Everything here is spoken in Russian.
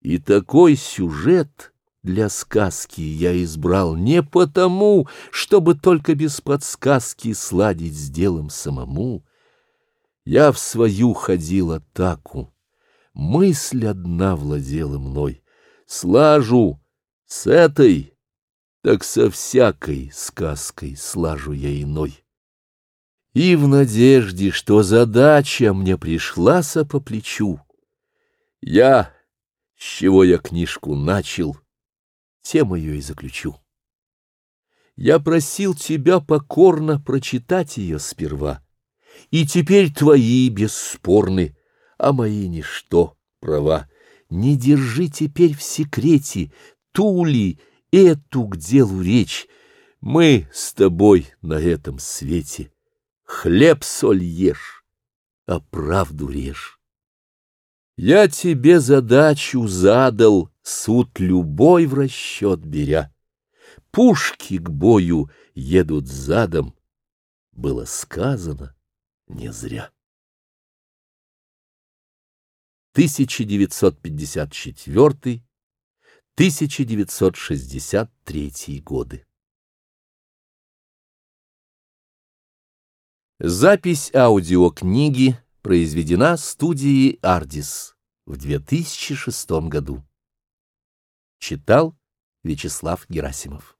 И такой сюжет для сказки я избрал не потому, чтобы только без подсказки сладить с делом самому. Я в свою ходил атаку. Мысль одна владела мной. Слажу с этой, так со всякой сказкой слажу я иной. И в надежде, что задача мне пришла со по плечу, я с чего я книжку начал, тем ее и заключу. Я просил тебя покорно прочитать ее сперва, и теперь твои бесспорны, а мои ничто, права. Не держи теперь в секрете ту ли эту к делу речь. Мы с тобой на этом свете хлеб соль ешь, а правду режь. Я тебе задачу задал, суд любой в расчет беря. Пушки к бою едут задом. Было сказано не зря. 1954-1963 годы. Запись аудиокниги произведена студией «Ардис» в 2006 году. Читал Вячеслав Герасимов.